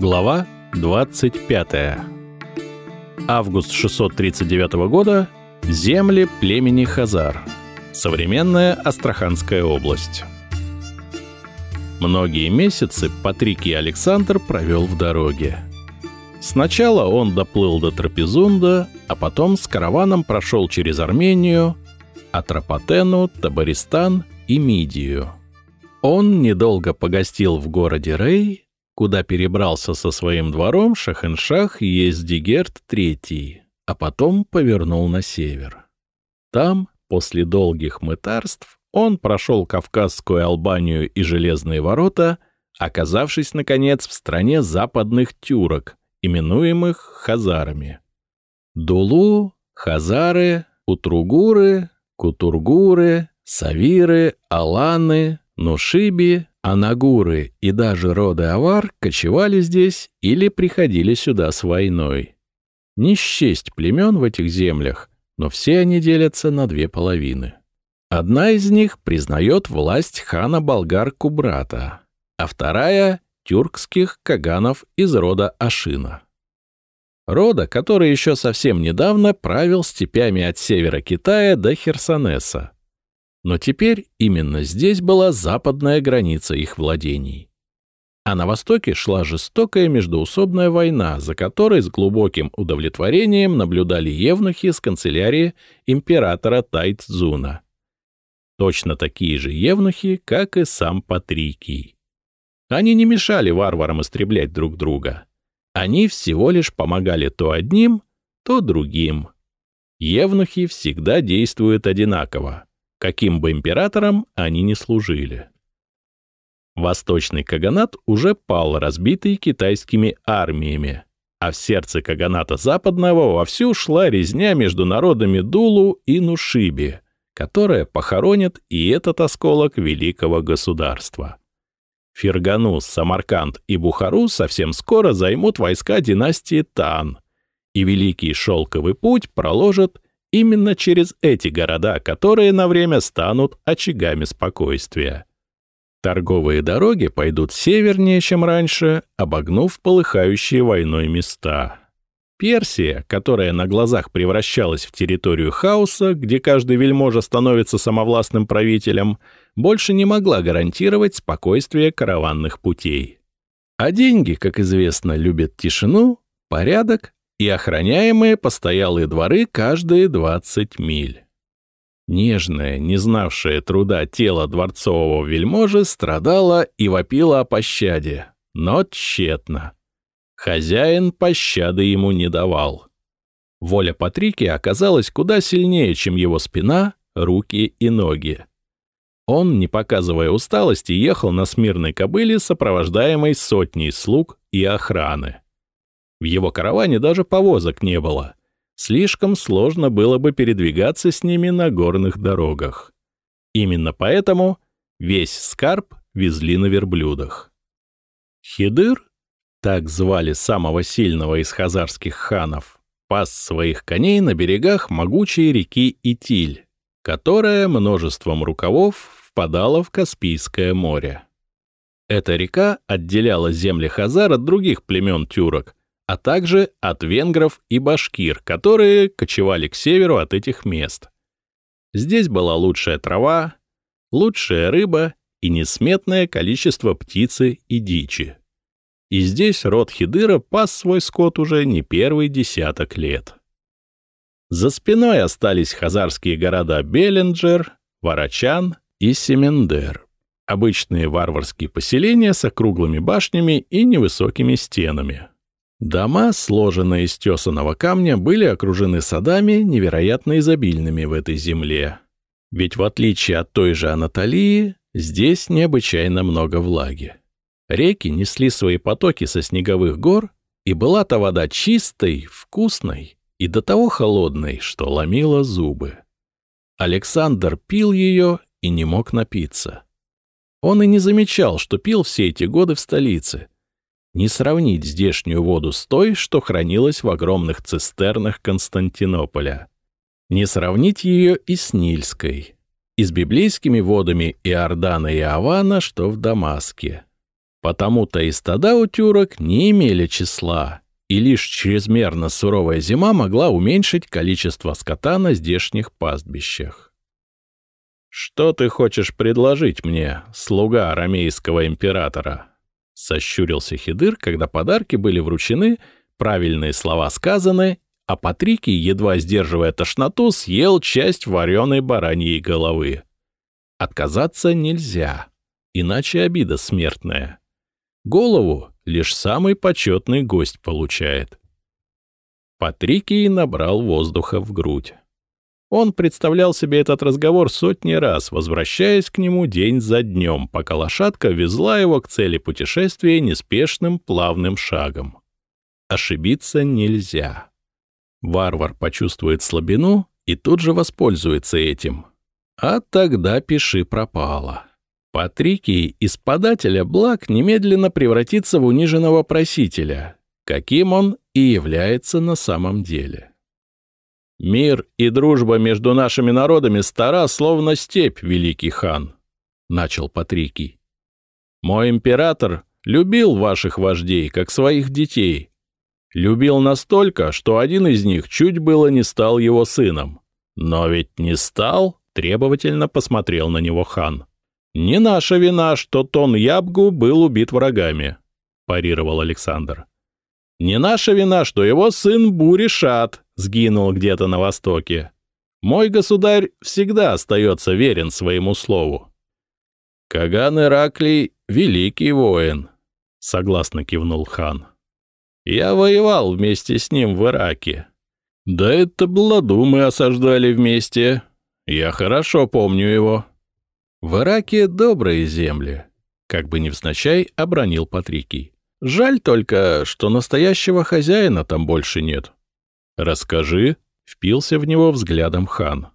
Глава 25. Август 639 года. Земли племени Хазар. Современная Астраханская область. Многие месяцы Патрикий Александр провел в дороге. Сначала он доплыл до Трапезунда, а потом с караваном прошел через Армению, Атропатену, Табаристан и Мидию. Он недолго погостил в городе Рей, куда перебрался со своим двором Шахеншах Ездигерт III, а потом повернул на север. Там, после долгих мытарств, он прошел Кавказскую Албанию и Железные ворота, оказавшись, наконец, в стране западных тюрок, именуемых хазарами. Дулу, хазары, утругуры, кутургуры, савиры, аланы, нушиби, Анагуры и даже роды авар кочевали здесь или приходили сюда с войной. Не счесть племен в этих землях, но все они делятся на две половины. Одна из них признает власть хана болгар Кубрата, а вторая — тюркских каганов из рода Ашина. Рода, который еще совсем недавно правил степями от севера Китая до Херсонеса, но теперь именно здесь была западная граница их владений. А на востоке шла жестокая междоусобная война, за которой с глубоким удовлетворением наблюдали евнухи с канцелярии императора Тайцзуна. Точно такие же евнухи, как и сам Патрикий. Они не мешали варварам истреблять друг друга. Они всего лишь помогали то одним, то другим. Евнухи всегда действуют одинаково каким бы императором они ни служили. Восточный Каганат уже пал, разбитый китайскими армиями, а в сердце Каганата Западного вовсю шла резня между народами Дулу и Нушиби, которая похоронит и этот осколок великого государства. Фергану, Самарканд и Бухару совсем скоро займут войска династии Тан, и Великий Шелковый путь проложит именно через эти города, которые на время станут очагами спокойствия. Торговые дороги пойдут севернее, чем раньше, обогнув полыхающие войной места. Персия, которая на глазах превращалась в территорию хаоса, где каждый вельможа становится самовластным правителем, больше не могла гарантировать спокойствие караванных путей. А деньги, как известно, любят тишину, порядок и охраняемые постоялые дворы каждые 20 миль. Нежное, не знавшее труда тело дворцового вельможи страдало и вопило о пощаде, но тщетно. Хозяин пощады ему не давал. Воля Патрики оказалась куда сильнее, чем его спина, руки и ноги. Он, не показывая усталости, ехал на смирной кобыле, сопровождаемой сотней слуг и охраны. В его караване даже повозок не было. Слишком сложно было бы передвигаться с ними на горных дорогах. Именно поэтому весь скарб везли на верблюдах. Хидыр, так звали самого сильного из хазарских ханов, пас своих коней на берегах могучей реки Итиль, которая множеством рукавов впадала в Каспийское море. Эта река отделяла земли Хазар от других племен тюрок, а также от венгров и башкир, которые кочевали к северу от этих мест. Здесь была лучшая трава, лучшая рыба и несметное количество птицы и дичи. И здесь род Хидыра пас свой скот уже не первый десяток лет. За спиной остались хазарские города Беленджер, Варачан и Семендер. Обычные варварские поселения с округлыми башнями и невысокими стенами. Дома, сложенные из тесаного камня, были окружены садами, невероятно изобильными в этой земле. Ведь в отличие от той же Анатолии, здесь необычайно много влаги. Реки несли свои потоки со снеговых гор, и была-то вода чистой, вкусной и до того холодной, что ломила зубы. Александр пил ее и не мог напиться. Он и не замечал, что пил все эти годы в столице, не сравнить здешнюю воду с той, что хранилась в огромных цистернах Константинополя. Не сравнить ее и с Нильской. и с библейскими водами Иордана и Авана, что в Дамаске. Потому-то и стада у тюрок не имели числа, и лишь чрезмерно суровая зима могла уменьшить количество скота на здешних пастбищах. «Что ты хочешь предложить мне, слуга арамейского императора?» — сощурился Хидыр, когда подарки были вручены, правильные слова сказаны а Патрикий, едва сдерживая тошноту, съел часть вареной бараньей головы. Отказаться нельзя, иначе обида смертная. Голову лишь самый почетный гость получает. Патрикий набрал воздуха в грудь. Он представлял себе этот разговор сотни раз, возвращаясь к нему день за днем, пока лошадка везла его к цели путешествия неспешным плавным шагом. Ошибиться нельзя. Варвар почувствует слабину и тут же воспользуется этим. А тогда пиши пропало. Патрикий из подателя благ немедленно превратится в униженного просителя, каким он и является на самом деле. «Мир и дружба между нашими народами стара, словно степь, великий хан», — начал Патрикий. «Мой император любил ваших вождей, как своих детей, Любил настолько, что один из них чуть было не стал его сыном. Но ведь не стал, требовательно посмотрел на него хан. «Не наша вина, что Тон Ябгу был убит врагами», — парировал Александр. «Не наша вина, что его сын Буришат сгинул где-то на востоке. Мой государь всегда остается верен своему слову». «Каган Ираклий — великий воин», — согласно кивнул хан. Я воевал вместе с ним в Ираке. Да это Бладу мы осаждали вместе. Я хорошо помню его. В Ираке добрые земли. Как бы невзначай обронил Патрикий. Жаль только, что настоящего хозяина там больше нет. Расскажи, впился в него взглядом хан.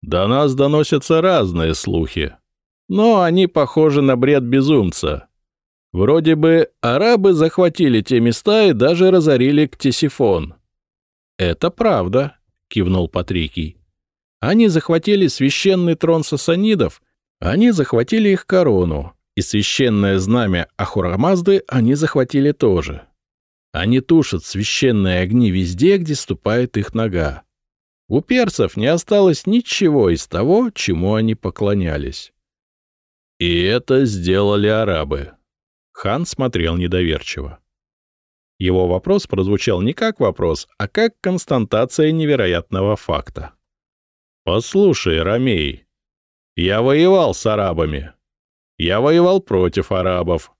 До нас доносятся разные слухи. Но они похожи на бред безумца. Вроде бы арабы захватили те места и даже разорили Ктесифон. «Это правда», — кивнул Патрикий. «Они захватили священный трон сасанидов, они захватили их корону, и священное знамя Ахурамазды они захватили тоже. Они тушат священные огни везде, где ступает их нога. У персов не осталось ничего из того, чему они поклонялись. И это сделали арабы, Хан смотрел недоверчиво. Его вопрос прозвучал не как вопрос, а как констатация невероятного факта. «Послушай, Ромей, я воевал с арабами. Я воевал против арабов.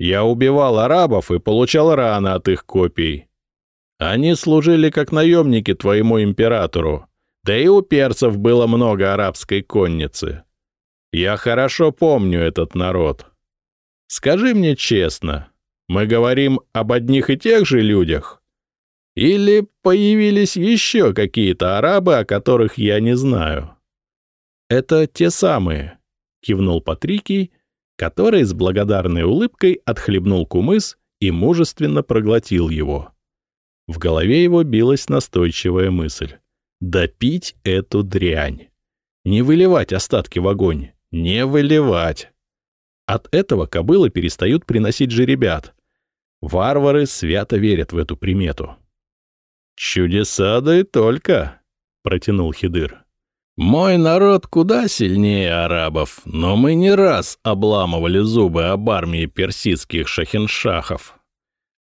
Я убивал арабов и получал раны от их копий. Они служили как наемники твоему императору, да и у перцев было много арабской конницы. Я хорошо помню этот народ. Скажи мне честно, мы говорим об одних и тех же людях? Или появились еще какие-то арабы, о которых я не знаю? Это те самые, кивнул Патрикий, который с благодарной улыбкой отхлебнул кумыс и мужественно проглотил его. В голове его билась настойчивая мысль. Допить эту дрянь. Не выливать остатки в огонь. Не выливать. От этого кобылы перестают приносить жеребят. Варвары свято верят в эту примету. «Чудеса да и только», — протянул Хидыр. «Мой народ куда сильнее арабов, но мы не раз обламывали зубы об армии персидских шахиншахов.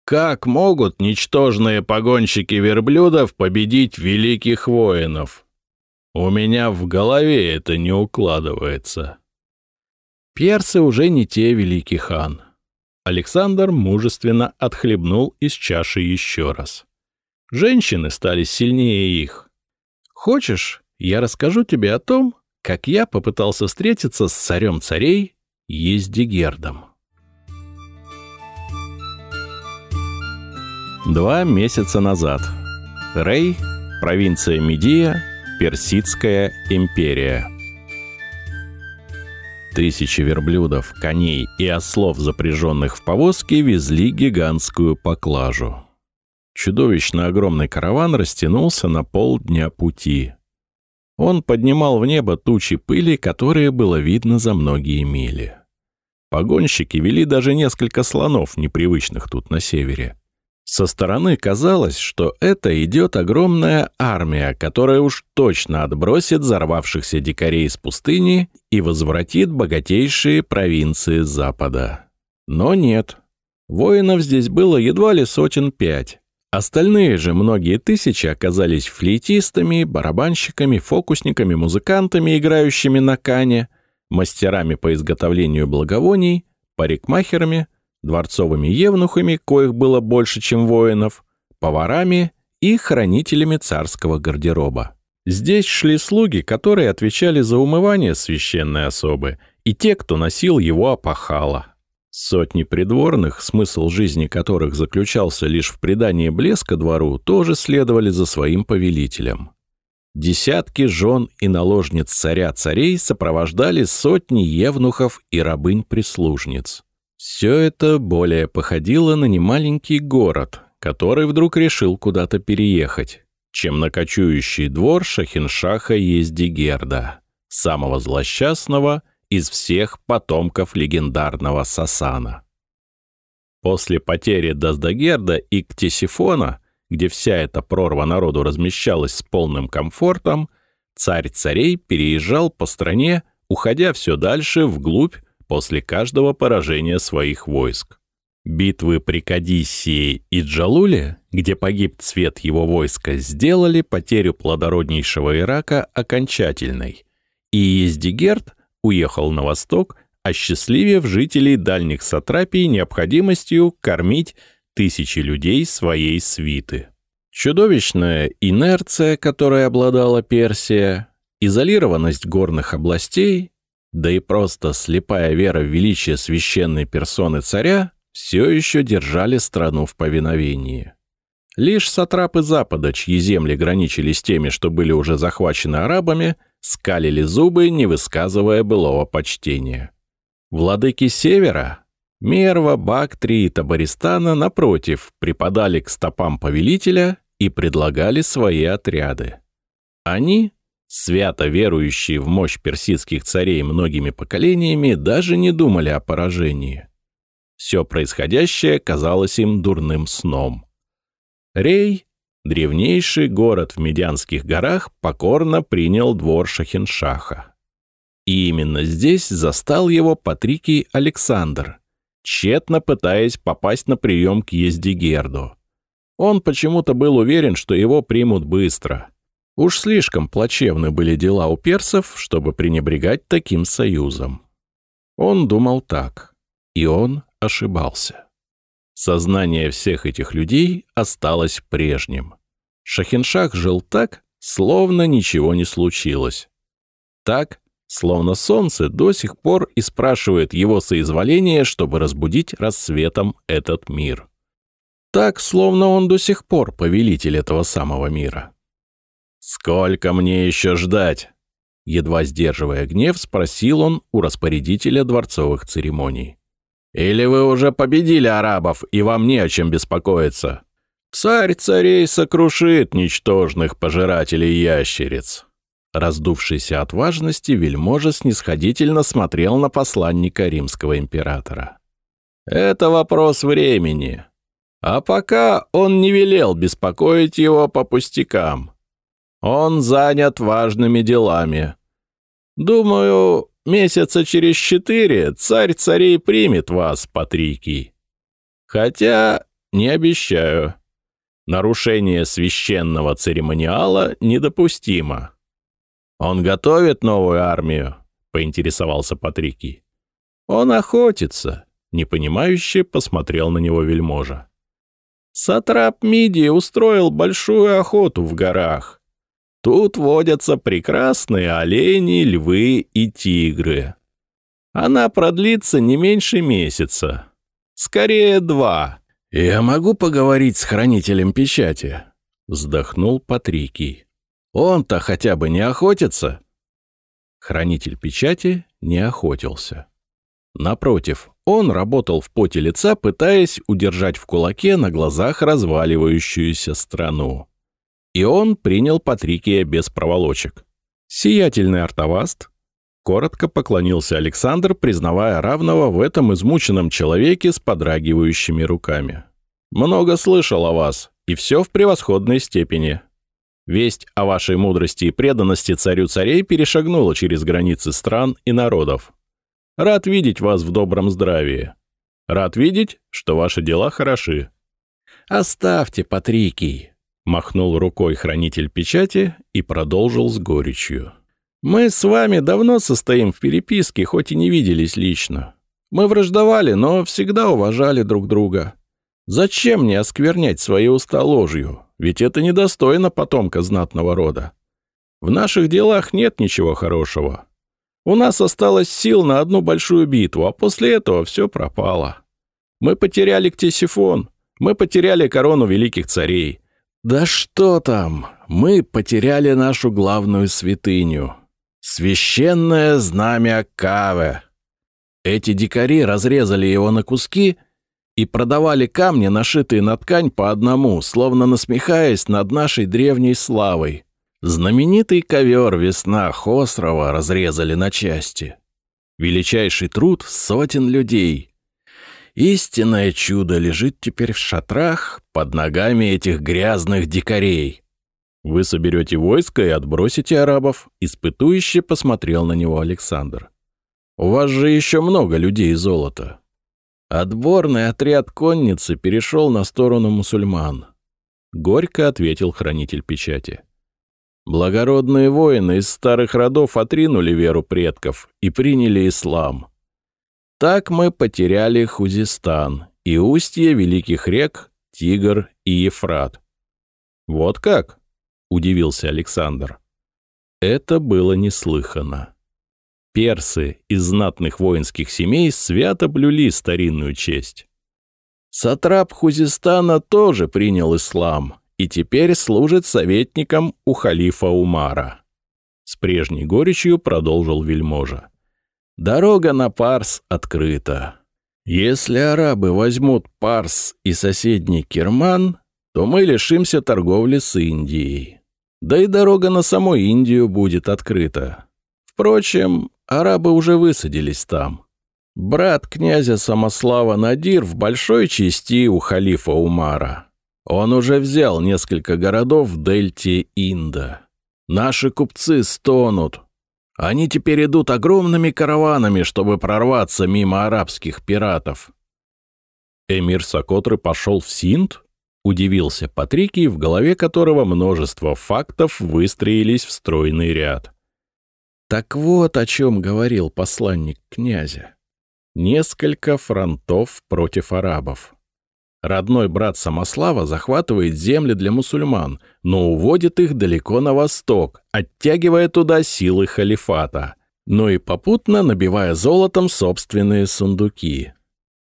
Как могут ничтожные погонщики верблюдов победить великих воинов? У меня в голове это не укладывается». Персы уже не те, великий хан. Александр мужественно отхлебнул из чаши еще раз. Женщины стали сильнее их. Хочешь, я расскажу тебе о том, как я попытался встретиться с царем царей Ездигердом. Два месяца назад. Рей, провинция Медия, Персидская империя. Тысячи верблюдов, коней и ослов, запряженных в повозки, везли гигантскую поклажу. Чудовищно огромный караван растянулся на полдня пути. Он поднимал в небо тучи пыли, которые было видно за многие мили. Погонщики вели даже несколько слонов, непривычных тут на севере. Со стороны казалось, что это идет огромная армия, которая уж точно отбросит взорвавшихся дикарей из пустыни и возвратит богатейшие провинции Запада. Но нет. Воинов здесь было едва ли сотен пять. Остальные же многие тысячи оказались флейтистами, барабанщиками, фокусниками, музыкантами, играющими на кане, мастерами по изготовлению благовоний, парикмахерами — дворцовыми евнухами, коих было больше, чем воинов, поварами и хранителями царского гардероба. Здесь шли слуги, которые отвечали за умывание священной особы, и те, кто носил его опахало. Сотни придворных, смысл жизни которых заключался лишь в придании блеска двору, тоже следовали за своим повелителем. Десятки жен и наложниц царя-царей сопровождали сотни евнухов и рабынь-прислужниц. Все это более походило на немаленький город, который вдруг решил куда-то переехать, чем на кочующий двор Шахиншаха Ездигерда, самого злосчастного из всех потомков легендарного Сасана. После потери Даздагерда и Ктесифона, где вся эта прорва народу размещалась с полным комфортом, царь царей переезжал по стране, уходя все дальше вглубь после каждого поражения своих войск. Битвы при Кадиссии и Джалуле, где погиб цвет его войска, сделали потерю плодороднейшего Ирака окончательной, и Ездигерд уехал на восток, осчастливив жителей дальних сатрапий необходимостью кормить тысячи людей своей свиты. Чудовищная инерция, которой обладала Персия, изолированность горных областей да и просто слепая вера в величие священной персоны царя все еще держали страну в повиновении. Лишь сатрапы Запада, чьи земли граничили с теми, что были уже захвачены арабами, скалили зубы, не высказывая былого почтения. Владыки Севера, Мерва, Бактрии и Табаристана, напротив, припадали к стопам повелителя и предлагали свои отряды. Они, свято верующие в мощь персидских царей многими поколениями, даже не думали о поражении. Все происходящее казалось им дурным сном. Рей, древнейший город в Медианских горах, покорно принял двор Шахиншаха. И именно здесь застал его Патрикий Александр, тщетно пытаясь попасть на прием к Ездигерду. Он почему-то был уверен, что его примут быстро — Уж слишком плачевны были дела у персов, чтобы пренебрегать таким союзом. Он думал так, и он ошибался. Сознание всех этих людей осталось прежним. Шахиншах жил так, словно ничего не случилось. Так, словно солнце до сих пор и спрашивает его соизволение, чтобы разбудить рассветом этот мир. Так, словно он до сих пор повелитель этого самого мира. «Сколько мне еще ждать?» Едва сдерживая гнев, спросил он у распорядителя дворцовых церемоний. «Или вы уже победили арабов, и вам не о чем беспокоиться? Царь царей сокрушит ничтожных пожирателей ящериц». Раздувшийся от важности, вельможа снисходительно смотрел на посланника римского императора. «Это вопрос времени. А пока он не велел беспокоить его по пустякам. Он занят важными делами. Думаю, месяца через четыре царь царей примет вас, Патрикий. Хотя не обещаю. Нарушение священного церемониала недопустимо. Он готовит новую армию, поинтересовался Патрикий. Он охотится, непонимающе посмотрел на него вельможа. Сатрап Миди устроил большую охоту в горах. Тут водятся прекрасные олени, львы и тигры. Она продлится не меньше месяца. Скорее, два. «Я могу поговорить с хранителем печати?» Вздохнул Патрикий. «Он-то хотя бы не охотится?» Хранитель печати не охотился. Напротив, он работал в поте лица, пытаясь удержать в кулаке на глазах разваливающуюся страну. И он принял Патрикия без проволочек. Сиятельный артоваст, коротко поклонился Александр, признавая равного в этом измученном человеке с подрагивающими руками. «Много слышал о вас, и все в превосходной степени. Весть о вашей мудрости и преданности царю царей перешагнула через границы стран и народов. Рад видеть вас в добром здравии. Рад видеть, что ваши дела хороши. «Оставьте, Патрикий!» — махнул рукой хранитель печати и продолжил с горечью. «Мы с вами давно состоим в переписке, хоть и не виделись лично. Мы враждовали, но всегда уважали друг друга. Зачем мне осквернять свои уста ложью? Ведь это недостойно потомка знатного рода. В наших делах нет ничего хорошего. У нас осталось сил на одну большую битву, а после этого все пропало. Мы потеряли Ктесифон, мы потеряли корону великих царей. Да что там, мы потеряли нашу главную святыню. Священное знамя Каве. Эти дикари разрезали его на куски и продавали камни, нашитые на ткань по одному, словно насмехаясь над нашей древней славой. Знаменитый ковер «Весна» Хосрова разрезали на части. Величайший труд сотен людей — Истинное чудо лежит теперь в шатрах под ногами этих грязных дикарей. Вы соберете войско и отбросите арабов, испытующе посмотрел на него Александр. У вас же еще много людей золота. Отборный отряд конницы перешел на сторону мусульман. Горько ответил хранитель печати. Благородные воины из старых родов отринули веру предков и приняли ислам. Так мы потеряли Хузистан и устье великих рек Тигр и Ефрат. «Вот как?» — удивился Александр. Это было неслыханно. Персы из знатных воинских семей свято блюли старинную честь. Сатрап Хузистана тоже принял ислам и теперь служит советником у халифа Умара. С прежней горечью продолжил вельможа. Дорога на Парс открыта. Если арабы возьмут Парс и соседний Керман, то мы лишимся торговли с Индией. Да и дорога на саму Индию будет открыта. Впрочем, арабы уже высадились там. Брат князя Самослава Надир в большой части у халифа Умара. Он уже взял несколько городов в дельте Инда. Наши купцы стонут, они теперь идут огромными караванами, чтобы прорваться мимо арабских пиратов. Эмир Сокотры пошел в Синд? Удивился Патрикий, в голове которого множество фактов выстроились в стройный ряд. Так вот о чем говорил посланник князя. Несколько фронтов против арабов. Родной брат Самослава захватывает земли для мусульман, но уводит их далеко на восток, оттягивая туда силы халифата, но и попутно набивая золотом собственные сундуки.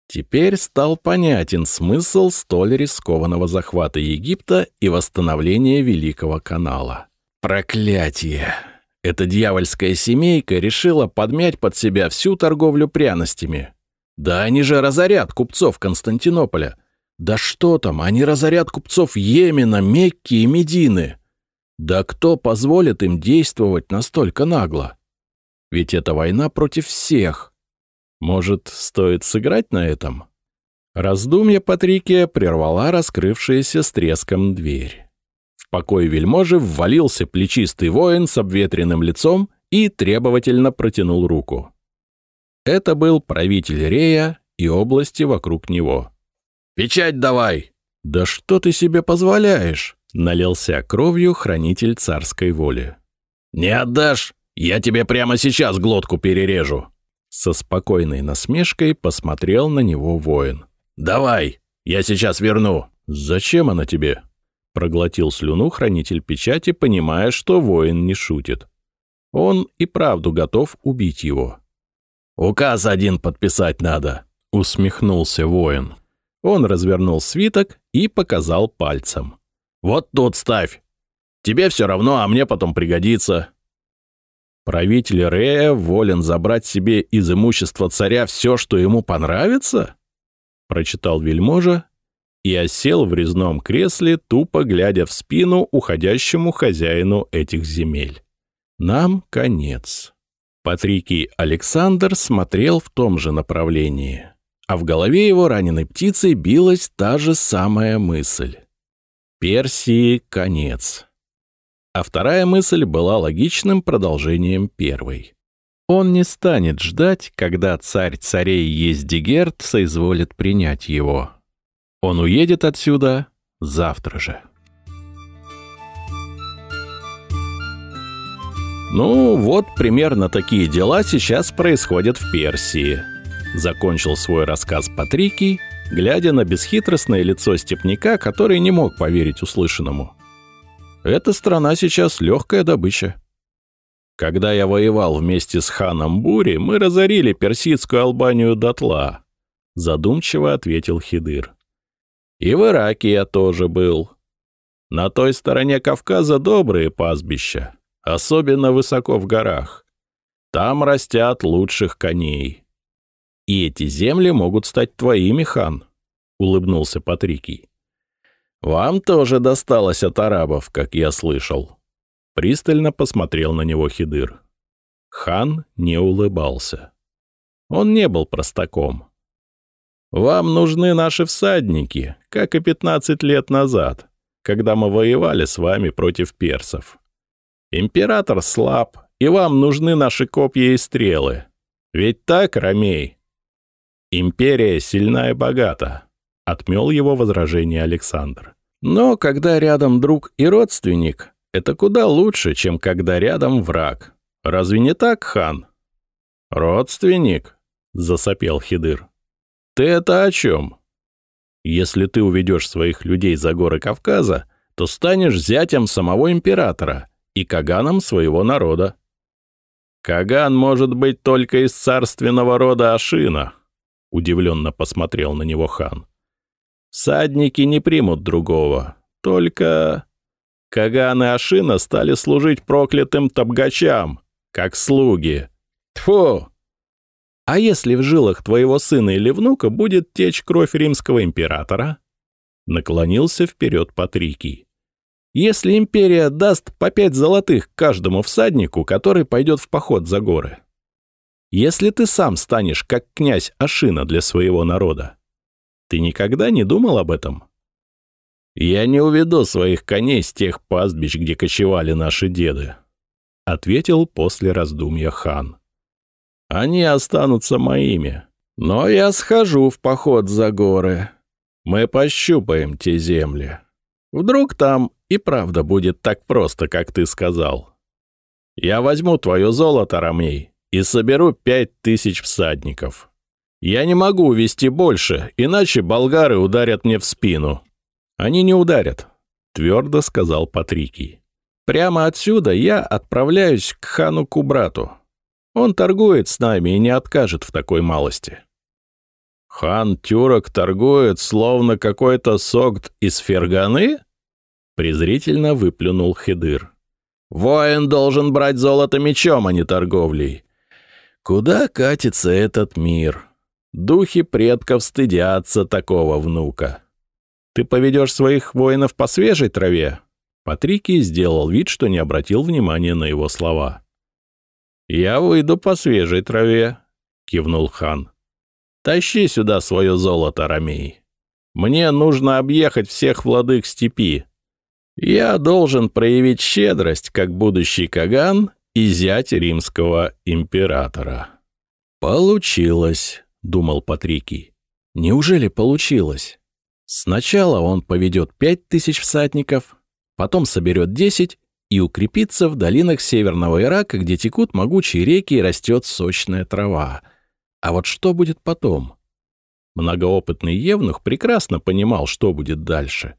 Теперь стал понятен смысл столь рискованного захвата Египта и восстановления Великого канала. Проклятие! Эта дьявольская семейка решила подмять под себя всю торговлю пряностями. Да они же разорят купцов Константинополя — да что там, они разорят купцов Йемена, Мекки и Медины. Да кто позволит им действовать настолько нагло? Ведь это война против всех. Может, стоит сыграть на этом? Раздумья Патрикия прервала раскрывшаяся с треском дверь. В покой вельможи ввалился плечистый воин с обветренным лицом и требовательно протянул руку. Это был правитель Рея и области вокруг него. Печать давай!» «Да что ты себе позволяешь?» — налился кровью хранитель царской воли. «Не отдашь? Я тебе прямо сейчас глотку перережу!» Со спокойной насмешкой посмотрел на него воин. «Давай, я сейчас верну!» «Зачем она тебе?» Проглотил слюну хранитель печати, понимая, что воин не шутит. Он и правду готов убить его. «Указ один подписать надо», — усмехнулся воин. Он развернул свиток и показал пальцем. «Вот тут ставь. Тебе все равно, а мне потом пригодится». Правитель Рея волен забрать себе из имущества царя все, что ему понравится? Прочитал вельможа и осел в резном кресле, тупо глядя в спину уходящему хозяину этих земель. Нам конец. Патрикий Александр смотрел в том же направлении, а в голове его раненой птицей билась та же самая мысль. Персии конец. А вторая мысль была логичным продолжением первой. Он не станет ждать, когда царь царей Ездигерт соизволит принять его. Он уедет отсюда завтра же. Ну, вот примерно такие дела сейчас происходят в Персии. Закончил свой рассказ Патрикий, глядя на бесхитростное лицо степняка, который не мог поверить услышанному. Эта страна сейчас легкая добыча. Когда я воевал вместе с ханом Бури, мы разорили персидскую Албанию дотла, задумчиво ответил Хидыр. И в Ираке я тоже был. На той стороне Кавказа добрые пастбища особенно высоко в горах. Там растят лучших коней. И эти земли могут стать твоими, хан, — улыбнулся Патрикий. Вам тоже досталось от арабов, как я слышал. Пристально посмотрел на него Хидыр. Хан не улыбался. Он не был простаком. «Вам нужны наши всадники, как и пятнадцать лет назад, когда мы воевали с вами против персов. Император слаб, и вам нужны наши копья и стрелы. Ведь так, Ромей? Империя сильна и богата, — отмел его возражение Александр. Но когда рядом друг и родственник, это куда лучше, чем когда рядом враг. Разве не так, хан? Родственник, — засопел Хидыр. Ты это о чем? Если ты уведешь своих людей за горы Кавказа, то станешь зятем самого императора и Каганом своего народа. «Каган может быть только из царственного рода Ашина», — удивленно посмотрел на него хан. «Садники не примут другого, только...» Каган и Ашина стали служить проклятым табгачам, как слуги. Тфу! А если в жилах твоего сына или внука будет течь кровь римского императора? Наклонился вперед Патрикий. Если империя даст по пять золотых каждому всаднику, который пойдет в поход за горы. Если ты сам станешь как князь Ашина для своего народа, ты никогда не думал об этом? Я не уведу своих коней с тех пастбищ, где кочевали наши деды, ответил после раздумья хан. Они останутся моими, но я схожу в поход за горы. Мы пощупаем те земли. Вдруг там и правда будет так просто, как ты сказал. Я возьму твое золото, Ромей, и соберу пять тысяч всадников. Я не могу увести больше, иначе болгары ударят мне в спину. Они не ударят, твердо сказал Патрикий. Прямо отсюда я отправляюсь к хану Кубрату. Он торгует с нами и не откажет в такой малости. Хан Тюрок торгует, словно какой-то согт из Ферганы? презрительно выплюнул Хедыр. «Воин должен брать золото мечом, а не торговлей. Куда катится этот мир? Духи предков стыдятся такого внука. Ты поведешь своих воинов по свежей траве?» Патрикий сделал вид, что не обратил внимания на его слова. «Я выйду по свежей траве», — кивнул хан. «Тащи сюда свое золото, Ромей. Мне нужно объехать всех владык степи, я должен проявить щедрость, как будущий Каган и зять римского императора. «Получилось», — думал Патрикий. «Неужели получилось? Сначала он поведет пять тысяч всадников, потом соберет десять и укрепится в долинах северного Ирака, где текут могучие реки и растет сочная трава. А вот что будет потом?» Многоопытный Евнух прекрасно понимал, что будет дальше.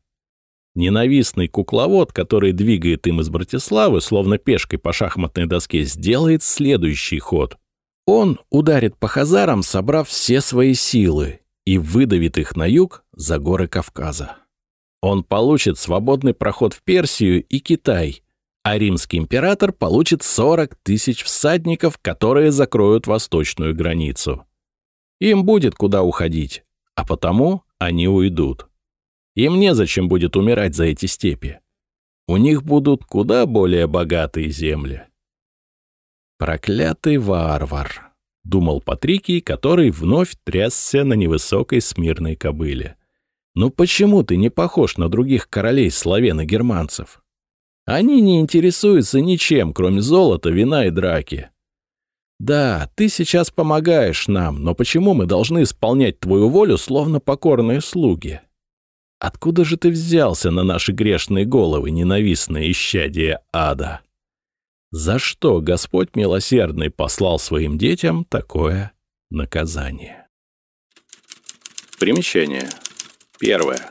Ненавистный кукловод, который двигает им из Братиславы, словно пешкой по шахматной доске, сделает следующий ход. Он ударит по хазарам, собрав все свои силы, и выдавит их на юг за горы Кавказа. Он получит свободный проход в Персию и Китай, а римский император получит 40 тысяч всадников, которые закроют восточную границу. Им будет куда уходить, а потому они уйдут. Им незачем будет умирать за эти степи. У них будут куда более богатые земли. Проклятый варвар, думал Патрикий, который вновь трясся на невысокой смирной кобыле. Ну почему ты не похож на других королей славян и германцев? Они не интересуются ничем, кроме золота, вина и драки. Да, ты сейчас помогаешь нам, но почему мы должны исполнять твою волю, словно покорные слуги? Откуда же ты взялся на наши грешные головы, ненавистное исчадие ада? За что Господь милосердный послал своим детям такое наказание? Примечание. Первое.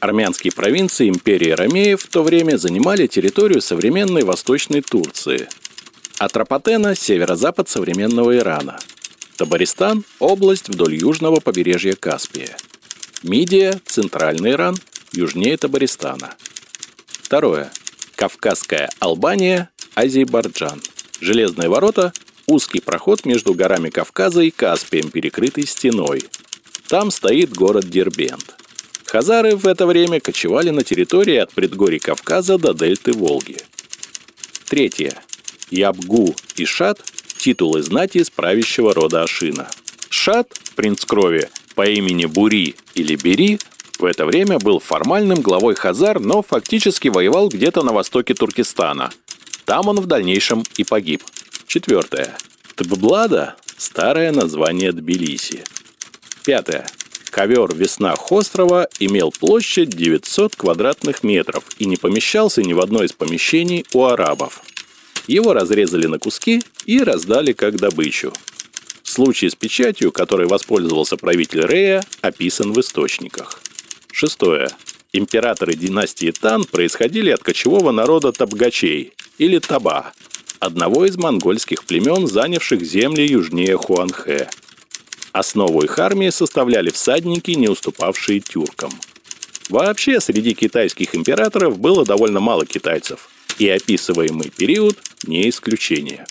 Армянские провинции империи Ромеев в то время занимали территорию современной Восточной Турции. Атропатена – северо-запад современного Ирана. Табаристан – область вдоль южного побережья Каспия. Мидия – центральный Иран, южнее Табаристана. Второе. Кавказская Албания, Азербайджан. Железные ворота – узкий проход между горами Кавказа и Каспием, перекрытый стеной. Там стоит город Дербент. Хазары в это время кочевали на территории от предгорий Кавказа до дельты Волги. Третье. Ябгу и Шат – титулы знати из правящего рода Ашина. Шат, принц крови, по имени Бури или Бери, в это время был формальным главой Хазар, но фактически воевал где-то на востоке Туркестана. Там он в дальнейшем и погиб. Четвертое. Тбблада – старое название Тбилиси. Пятое. Ковер «Весна Хострова» имел площадь 900 квадратных метров и не помещался ни в одно из помещений у арабов. Его разрезали на куски и раздали как добычу. Случай с печатью, которой воспользовался правитель Рея, описан в источниках. Шестое. Императоры династии Тан происходили от кочевого народа табгачей или таба, одного из монгольских племен, занявших земли южнее Хуанхэ – Основу их армии составляли всадники, не уступавшие тюркам. Вообще, среди китайских императоров было довольно мало китайцев, и описываемый период не исключение.